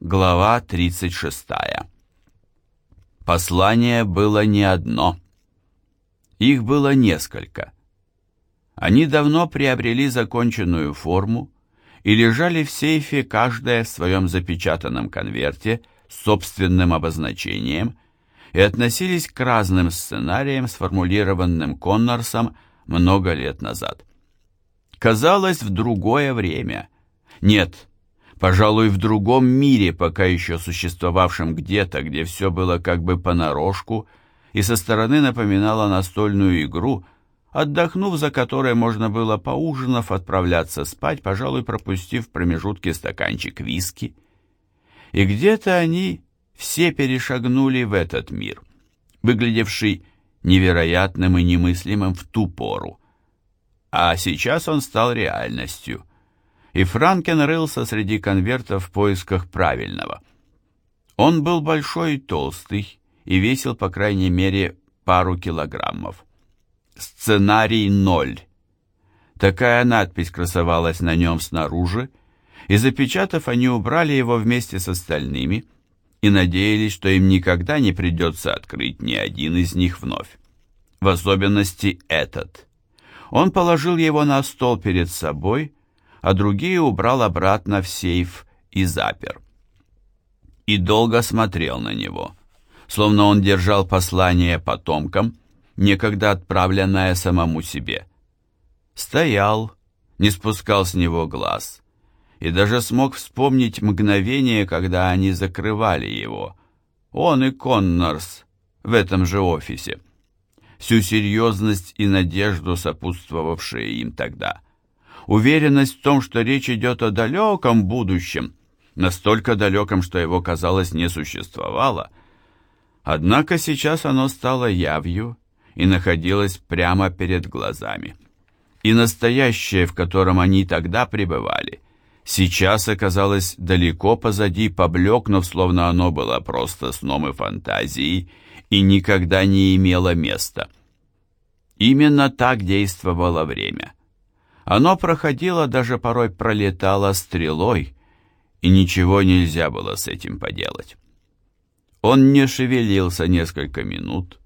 Глава 36. Послание было не одно. Их было несколько. Они давно приобрели законченную форму и лежали в сейфе каждая в своем запечатанном конверте с собственным обозначением и относились к разным сценариям, сформулированным Коннорсом много лет назад. Казалось, в другое время. Нет, Пожалуй, в другом мире, пока еще существовавшем где-то, где все было как бы понарошку и со стороны напоминало настольную игру, отдохнув за которой можно было, поужинав, отправляться спать, пожалуй, пропустив в промежутке стаканчик виски. И где-то они все перешагнули в этот мир, выглядевший невероятным и немыслимым в ту пору. А сейчас он стал реальностью и Франкен рылся среди конвертов в поисках правильного. Он был большой и толстый и весил, по крайней мере, пару килограммов. «Сценарий ноль». Такая надпись красовалась на нем снаружи, и запечатав, они убрали его вместе с остальными и надеялись, что им никогда не придется открыть ни один из них вновь. В особенности этот. Он положил его на стол перед собой а другие убрал обратно в сейф и запер. И долго смотрел на него, словно он держал послание потомкам, некогда отправленное самому себе. Стоял, не спускал с него глаз, и даже смог вспомнить мгновение, когда они закрывали его. Он и Коннорс в этом же офисе. Всю серьезность и надежду, сопутствовавшие им тогда – Уверенность в том, что речь идет о далеком будущем, настолько далеком, что его, казалось, не существовало. Однако сейчас оно стало явью и находилось прямо перед глазами. И настоящее, в котором они тогда пребывали, сейчас оказалось далеко позади, поблекнув, словно оно было просто сном и фантазией, и никогда не имело места. Именно так действовало время. Оно проходило, даже порой пролетало стрелой, и ничего нельзя было с этим поделать. Он не шевелился несколько минут,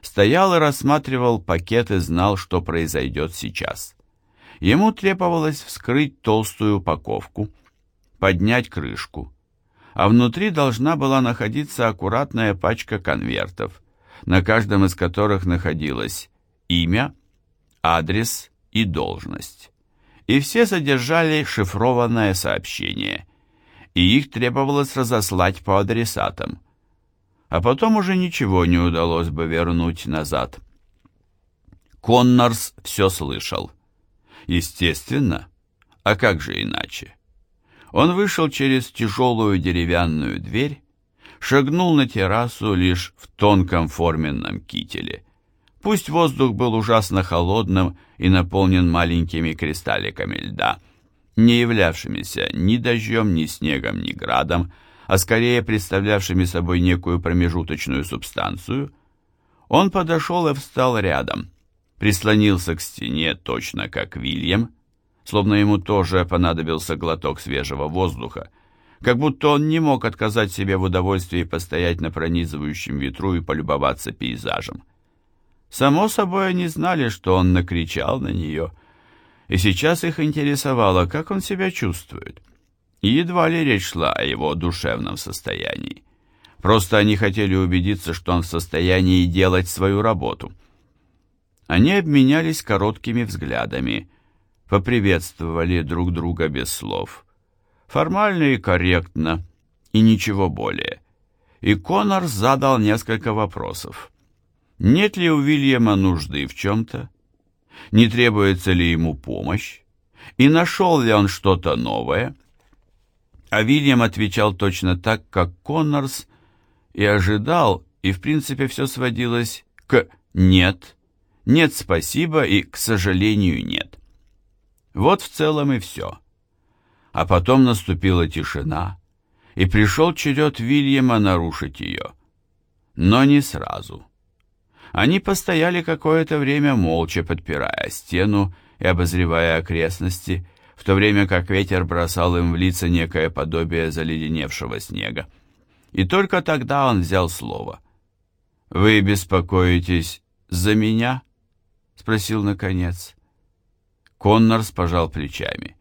стоял и рассматривал пакет и знал, что произойдет сейчас. Ему требовалось вскрыть толстую упаковку, поднять крышку, а внутри должна была находиться аккуратная пачка конвертов, на каждом из которых находилось имя, адрес и должность. И все содержали шифрованное сообщение, и их требовалось разослать по адресатам. А потом уже ничего не удалось бы вернуть назад. Коннорс все слышал. Естественно, а как же иначе? Он вышел через тяжелую деревянную дверь, шагнул на террасу лишь в тонком форменном кителе – Пусть воздух был ужасно холодным и наполнен маленькими кристалликами льда, не являвшимися ни дождем, ни снегом, ни градом, а скорее представлявшими собой некую промежуточную субстанцию, он подошел и встал рядом, прислонился к стене точно как Вильям, словно ему тоже понадобился глоток свежего воздуха, как будто он не мог отказать себе в удовольствии постоять на пронизывающем ветру и полюбоваться пейзажем. Само собой, они знали, что он накричал на нее, и сейчас их интересовало, как он себя чувствует. И едва ли речь шла о его душевном состоянии. Просто они хотели убедиться, что он в состоянии делать свою работу. Они обменялись короткими взглядами, поприветствовали друг друга без слов. Формально и корректно, и ничего более. И Конор задал несколько вопросов. Нет ли у Вильяма нужды в чем-то? Не требуется ли ему помощь? И нашел ли он что-то новое? А Вильям отвечал точно так, как Коннорс и ожидал, и в принципе все сводилось к «нет», «нет, спасибо» и «к сожалению, нет». Вот в целом и все. А потом наступила тишина, и пришел черед Вильяма нарушить ее. Но не сразу. Они постояли какое-то время молча, подпирая стену и обозревая окрестности, в то время как ветер бросал им в лица некое подобие заледеневшего снега. И только тогда он взял слово. «Вы беспокоитесь за меня?» — спросил наконец. Коннорс пожал плечами.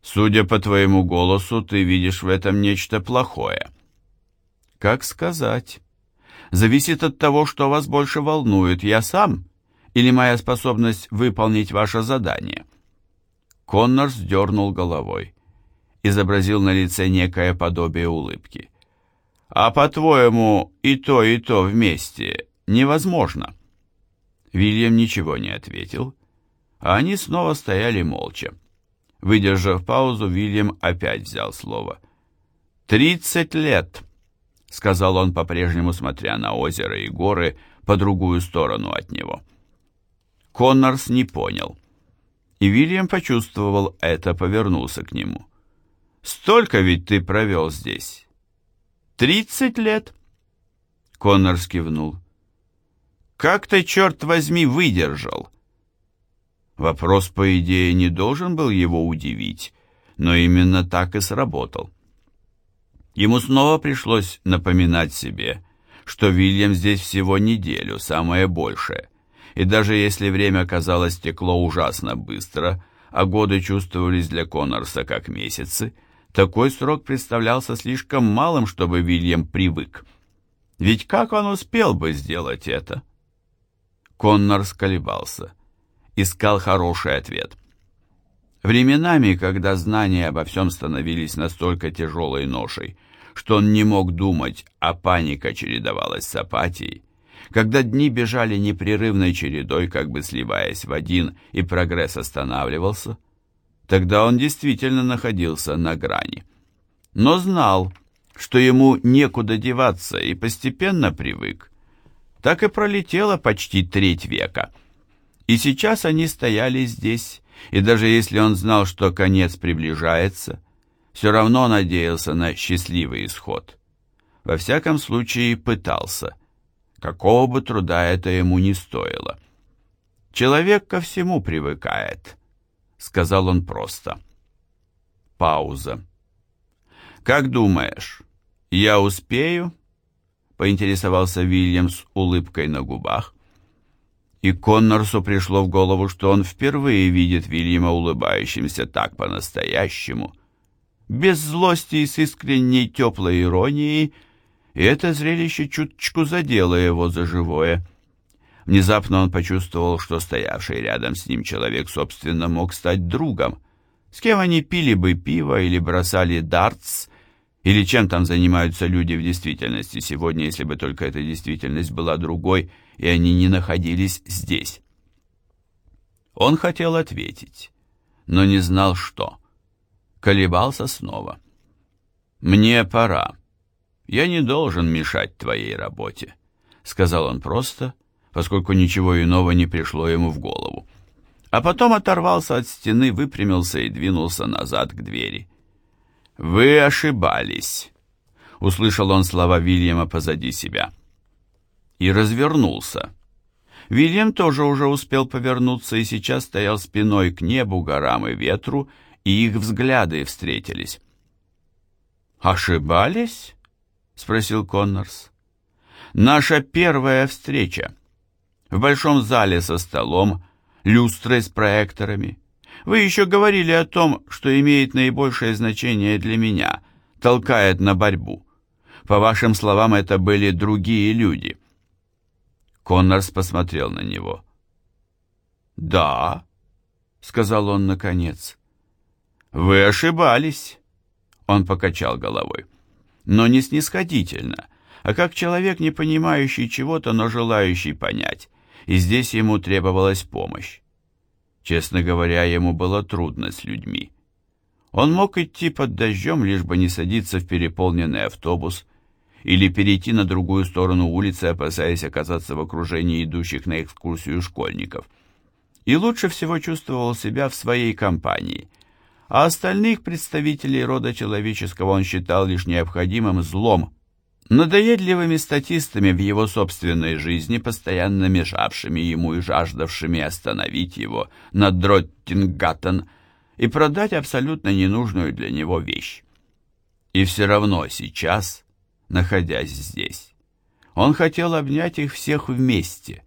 «Судя по твоему голосу, ты видишь в этом нечто плохое». «Как сказать?» «Зависит от того, что вас больше волнует, я сам или моя способность выполнить ваше задание». Коннорс дернул головой, изобразил на лице некое подобие улыбки. «А по-твоему, и то, и то вместе невозможно?» Вильям ничего не ответил, а они снова стояли молча. Выдержав паузу, Вильям опять взял слово. «Тридцать лет!» — сказал он, по-прежнему смотря на озеро и горы по другую сторону от него. Коннорс не понял — и Вильям почувствовал это, повернулся к нему. «Столько ведь ты провел здесь?» «Тридцать лет?» Коннор скивнул. «Как ты, черт возьми, выдержал?» Вопрос, по идее, не должен был его удивить, но именно так и сработал. Ему снова пришлось напоминать себе, что Вильям здесь всего неделю, самое большее и даже если время, казалось, текло ужасно быстро, а годы чувствовались для Коннорса как месяцы, такой срок представлялся слишком малым, чтобы Вильям привык. Ведь как он успел бы сделать это? Коннорс колебался, искал хороший ответ. Временами, когда знания обо всем становились настолько тяжелой ношей, что он не мог думать, а паника чередовалась с апатией, когда дни бежали непрерывной чередой, как бы сливаясь в один, и прогресс останавливался, тогда он действительно находился на грани. Но знал, что ему некуда деваться, и постепенно привык. Так и пролетело почти треть века. И сейчас они стояли здесь, и даже если он знал, что конец приближается, все равно надеялся на счастливый исход. Во всяком случае, пытался какого бы труда это ему не стоило. «Человек ко всему привыкает», — сказал он просто. Пауза. «Как думаешь, я успею?» — поинтересовался Вильям с улыбкой на губах. И Коннорсу пришло в голову, что он впервые видит Вильяма улыбающимся так по-настоящему, без злости и с искренней теплой иронией, — и это зрелище чуточку задело его за живое. Внезапно он почувствовал, что стоявший рядом с ним человек, собственно, мог стать другом, с кем они пили бы пиво или бросали дартс, или чем там занимаются люди в действительности сегодня, если бы только эта действительность была другой, и они не находились здесь. Он хотел ответить, но не знал, что. Колебался снова. «Мне пора», «Я не должен мешать твоей работе», — сказал он просто, поскольку ничего иного не пришло ему в голову. А потом оторвался от стены, выпрямился и двинулся назад к двери. «Вы ошибались», — услышал он слова Вильяма позади себя. И развернулся. Вильям тоже уже успел повернуться и сейчас стоял спиной к небу, горам и ветру, и их взгляды встретились. «Ошибались?» спросил Коннорс. Наша первая встреча. В большом зале со столом, люстрой с проекторами. Вы еще говорили о том, что имеет наибольшее значение для меня, толкает на борьбу. По вашим словам, это были другие люди. Коннорс посмотрел на него. «Да», — сказал он наконец. «Вы ошибались», — он покачал головой но не снисходительно, а как человек, не понимающий чего-то, но желающий понять, и здесь ему требовалась помощь. Честно говоря, ему было трудно с людьми. Он мог идти под дождем, лишь бы не садиться в переполненный автобус, или перейти на другую сторону улицы, опасаясь оказаться в окружении идущих на экскурсию школьников. И лучше всего чувствовал себя в своей компании – а остальных представителей рода человеческого он считал лишь необходимым злом, надоедливыми статистами в его собственной жизни, постоянно мешавшими ему и жаждавшими остановить его на Дроттингаттен, и продать абсолютно ненужную для него вещь. И все равно сейчас, находясь здесь, он хотел обнять их всех вместе,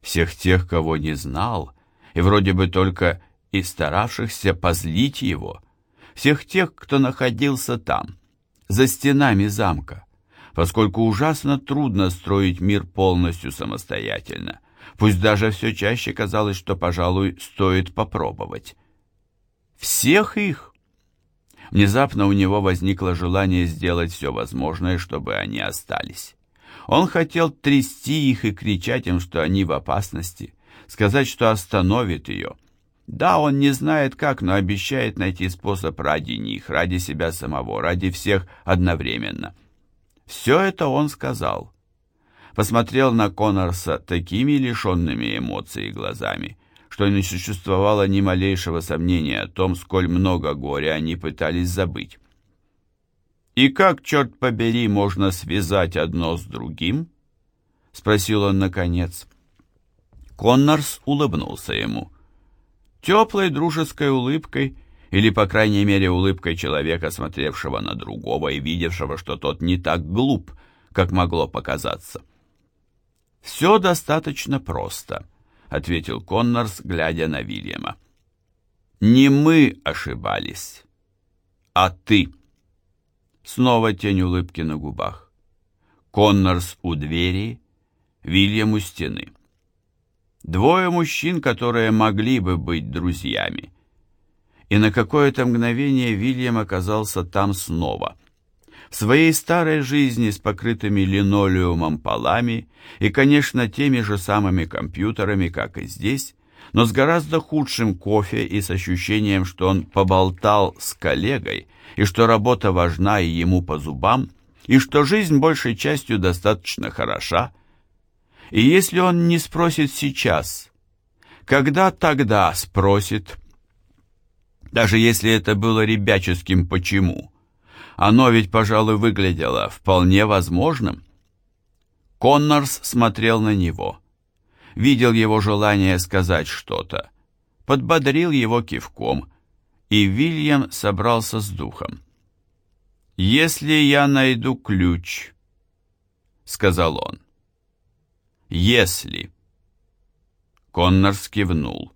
всех тех, кого не знал, и вроде бы только и старавшихся позлить его, всех тех, кто находился там, за стенами замка, поскольку ужасно трудно строить мир полностью самостоятельно, пусть даже все чаще казалось, что, пожалуй, стоит попробовать. Всех их! Внезапно у него возникло желание сделать все возможное, чтобы они остались. Он хотел трясти их и кричать им, что они в опасности, сказать, что остановит ее. Да, он не знает как, но обещает найти способ ради них, ради себя самого, ради всех одновременно. Все это он сказал. Посмотрел на Коннорса такими лишенными эмоций глазами, что не существовало ни малейшего сомнения о том, сколь много горя они пытались забыть. «И как, черт побери, можно связать одно с другим?» — спросил он наконец. Коннорс улыбнулся ему. Теплой дружеской улыбкой, или, по крайней мере, улыбкой человека, смотревшего на другого и видевшего, что тот не так глуп, как могло показаться. «Все достаточно просто», — ответил Коннорс, глядя на Вильяма. «Не мы ошибались, а ты». Снова тень улыбки на губах. Коннорс у двери, Вильям у стены. Двое мужчин, которые могли бы быть друзьями. И на какое-то мгновение Вильям оказался там снова. В своей старой жизни с покрытыми линолеумом полами и, конечно, теми же самыми компьютерами, как и здесь, но с гораздо худшим кофе и с ощущением, что он поболтал с коллегой, и что работа важна и ему по зубам, и что жизнь большей частью достаточно хороша. И если он не спросит сейчас, когда тогда спросит? Даже если это было ребяческим «почему», оно ведь, пожалуй, выглядело вполне возможным. Коннорс смотрел на него — видел его желание сказать что-то, подбодрил его кивком, и Вильям собрался с духом. «Если я найду ключ», — сказал он. «Если». Коннор скивнул.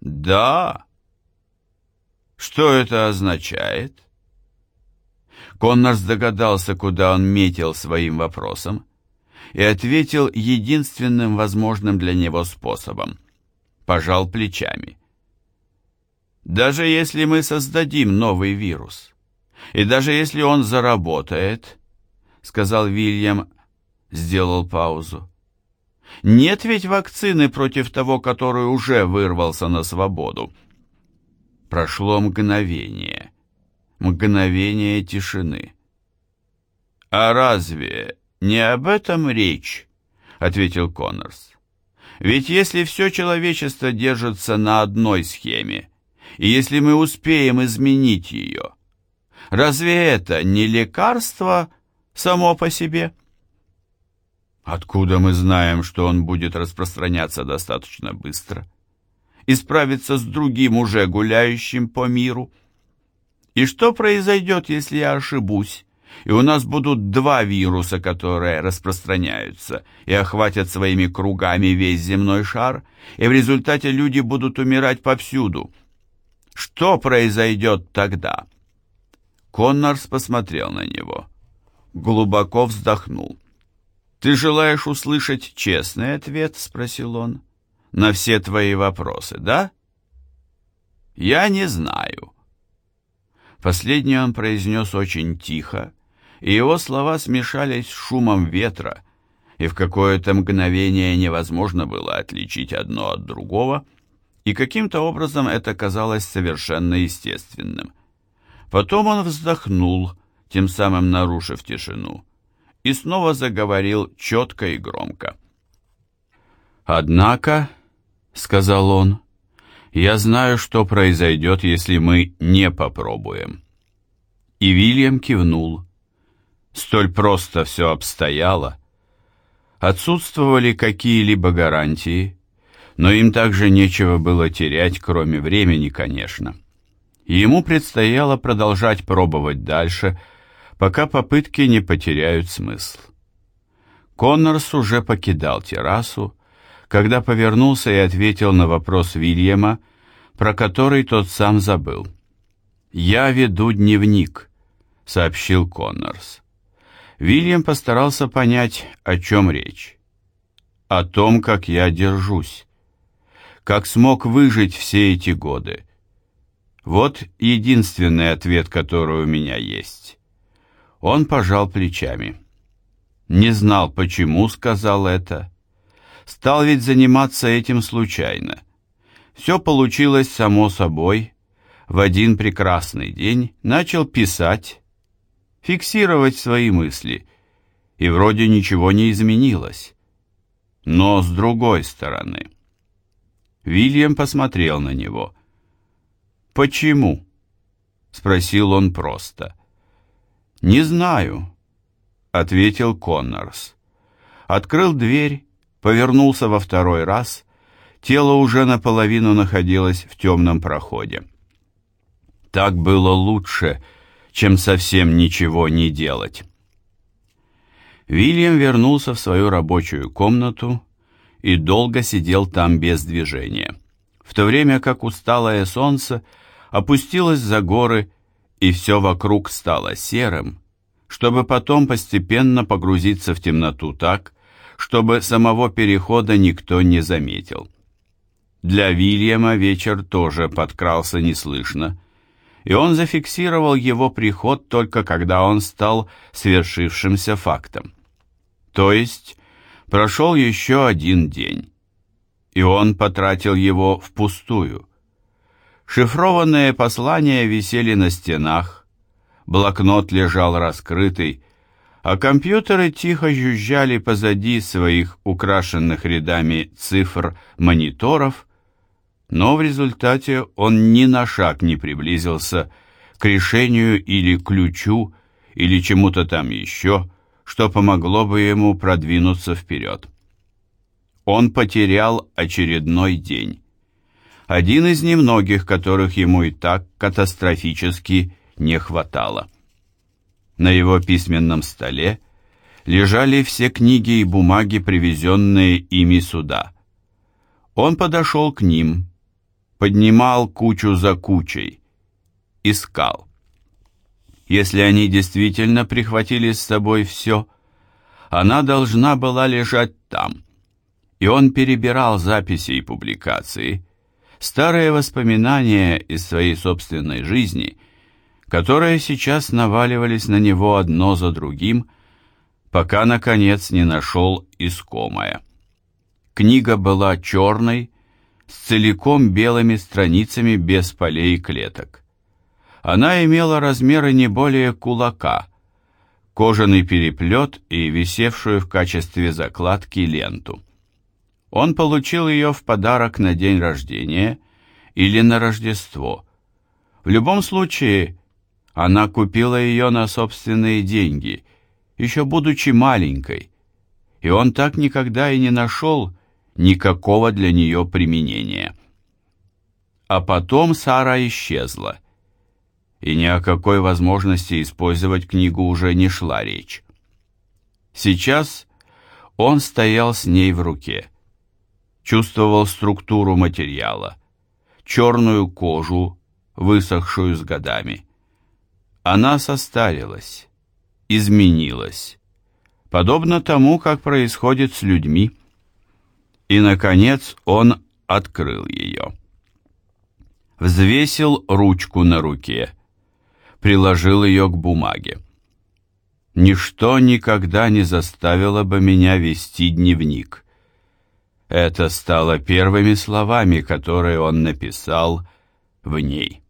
«Да». «Что это означает?» Коннорс догадался, куда он метил своим вопросом, и ответил единственным возможным для него способом. Пожал плечами. Даже если мы создадим новый вирус, и даже если он заработает, сказал Вильям, сделал паузу. Нет ведь вакцины против того, который уже вырвался на свободу. Прошло мгновение. Мгновение тишины. А разве «Не об этом речь», — ответил Коннорс. «Ведь если все человечество держится на одной схеме, и если мы успеем изменить ее, разве это не лекарство само по себе?» «Откуда мы знаем, что он будет распространяться достаточно быстро?» и справиться с другим уже гуляющим по миру? И что произойдет, если я ошибусь, и у нас будут два вируса, которые распространяются и охватят своими кругами весь земной шар, и в результате люди будут умирать повсюду. Что произойдет тогда? Коннорс посмотрел на него. Глубоко вздохнул. «Ты желаешь услышать честный ответ?» — спросил он. «На все твои вопросы, да?» «Я не знаю». Последнее он произнес очень тихо, и его слова смешались с шумом ветра, и в какое-то мгновение невозможно было отличить одно от другого, и каким-то образом это казалось совершенно естественным. Потом он вздохнул, тем самым нарушив тишину, и снова заговорил четко и громко. «Однако», — сказал он, — «я знаю, что произойдет, если мы не попробуем». И Вильям кивнул. Столь просто все обстояло. Отсутствовали какие-либо гарантии, Но им также нечего было терять, кроме времени, конечно. ему предстояло продолжать пробовать дальше, пока попытки не потеряют смысл. Коннорс уже покидал террасу, когда повернулся и ответил на вопрос Вильяма, про который тот сам забыл. «Я веду дневник», — сообщил Коннорс. Вильям постарался понять, о чем речь. О том, как я держусь. Как смог выжить все эти годы. Вот единственный ответ, который у меня есть. Он пожал плечами. Не знал, почему сказал это. Стал ведь заниматься этим случайно. Все получилось само собой. В один прекрасный день начал писать, фиксировать свои мысли, и вроде ничего не изменилось. Но с другой стороны... Вильям посмотрел на него. «Почему?» — спросил он просто. «Не знаю», — ответил Коннорс. Открыл дверь, повернулся во второй раз. Тело уже наполовину находилось в темном проходе. Так было лучше, — чем совсем ничего не делать. Вильям вернулся в свою рабочую комнату и долго сидел там без движения, в то время как усталое солнце опустилось за горы и все вокруг стало серым, чтобы потом постепенно погрузиться в темноту так, чтобы самого перехода никто не заметил. Для Вильяма вечер тоже подкрался неслышно, и он зафиксировал его приход только когда он стал свершившимся фактом. То есть прошел еще один день, и он потратил его впустую. Шифрованные послания висели на стенах, блокнот лежал раскрытый, а компьютеры тихо жужжали позади своих украшенных рядами цифр мониторов, но в результате он ни на шаг не приблизился к решению или ключу, или чему-то там еще, что помогло бы ему продвинуться вперед. Он потерял очередной день. Один из немногих, которых ему и так катастрофически не хватало. На его письменном столе лежали все книги и бумаги, привезенные ими сюда. Он подошел к ним, поднимал кучу за кучей, искал. Если они действительно прихватили с собой все, она должна была лежать там. И он перебирал записи и публикации, старые воспоминания из своей собственной жизни, которые сейчас наваливались на него одно за другим, пока, наконец, не нашел искомое. Книга была черной, с целиком белыми страницами без полей и клеток. Она имела размеры не более кулака, кожаный переплет и висевшую в качестве закладки ленту. Он получил ее в подарок на день рождения или на Рождество. В любом случае, она купила ее на собственные деньги, еще будучи маленькой, и он так никогда и не нашел, никакого для нее применения. А потом Сара исчезла, и ни о какой возможности использовать книгу уже не шла речь. Сейчас он стоял с ней в руке, чувствовал структуру материала, черную кожу, высохшую с годами. Она состарилась, изменилась, подобно тому, как происходит с людьми, и, наконец, он открыл ее. Взвесил ручку на руке, приложил ее к бумаге. Ничто никогда не заставило бы меня вести дневник. Это стало первыми словами, которые он написал в ней.